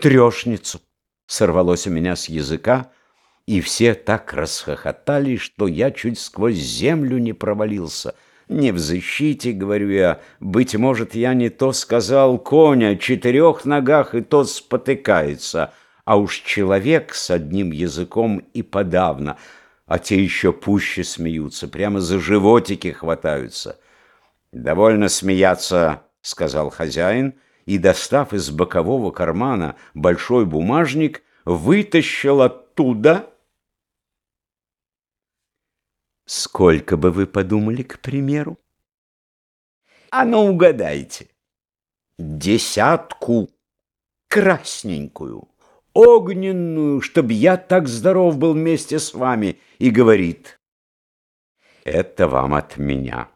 трешницу. Сорвалось у меня с языка, и все так расхохотали, что я чуть сквозь землю не провалился. Не в защите, говорю я, быть может, я не то сказал, конь о четырех ногах, и тот спотыкается, а уж человек с одним языком и подавно, а те еще пуще смеются, прямо за животики хватаются. «Довольно смеяться», — сказал хозяин, — и, достав из бокового кармана большой бумажник, вытащил оттуда... Сколько бы вы подумали, к примеру? А ну, угадайте. Десятку. Красненькую, огненную, чтоб я так здоров был вместе с вами, и говорит, это вам от меня.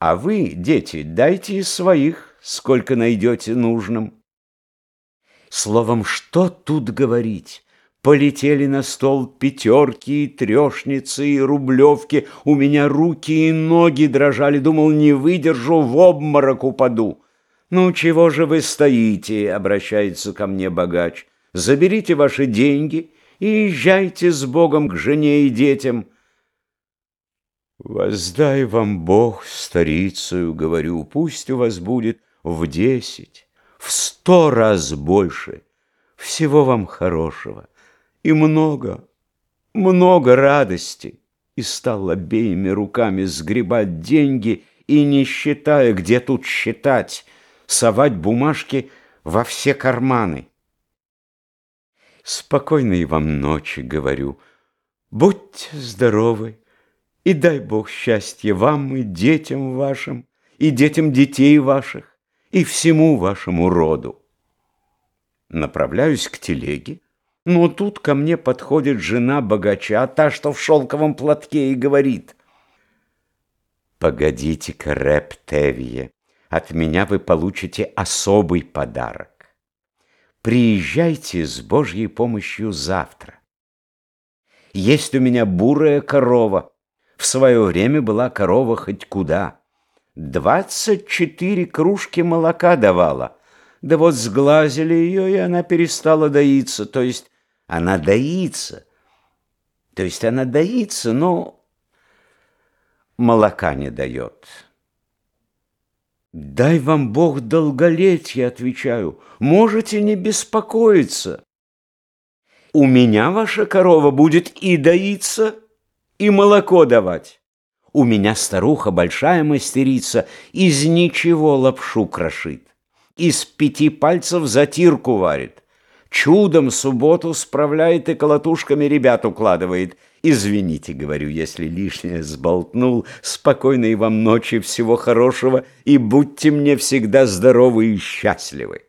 А вы, дети, дайте из своих сколько найдете нужным. Словом, что тут говорить? Полетели на стол пятерки, и трешницы и рублевки. У меня руки и ноги дрожали. Думал, не выдержу, в обморок упаду. «Ну, чего же вы стоите?» — обращается ко мне богач. «Заберите ваши деньги и езжайте с Богом к жене и детям». «Воздай вам Бог старицею, — говорю, — пусть у вас будет в десять, в сто раз больше. Всего вам хорошего и много, много радости. И стал обеими руками сгребать деньги и, не считая, где тут считать, совать бумажки во все карманы. Спокойной вам ночи, говорю. Будьте здоровы, и дай Бог счастья вам и детям вашим, и детям детей ваших и всему вашему роду. Направляюсь к телеге, но тут ко мне подходит жена богача, та, что в шелковом платке, и говорит, «Погодите-ка, Рэп Тевье, от меня вы получите особый подарок. Приезжайте с Божьей помощью завтра. Есть у меня бурая корова, в свое время была корова хоть куда». Двадцать четыре кружки молока давала. Да вот сглазили ее, и она перестала доиться. То есть она доится. То есть она доится, но молока не дает. «Дай вам Бог долголетия», — отвечаю. «Можете не беспокоиться. У меня ваша корова будет и доиться, и молоко давать». У меня старуха большая мастерица, из ничего лапшу крошит, из пяти пальцев затирку варит. Чудом субботу справляет и колотушками ребят укладывает. Извините, говорю, если лишнее сболтнул. Спокойной вам ночи, всего хорошего, и будьте мне всегда здоровы и счастливы.